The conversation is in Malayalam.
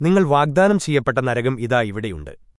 നിങ്ങൾ വാഗ്ദാനം ചെയ്യപ്പെട്ട നരകം ഇതാ ഇവിടെയുണ്ട്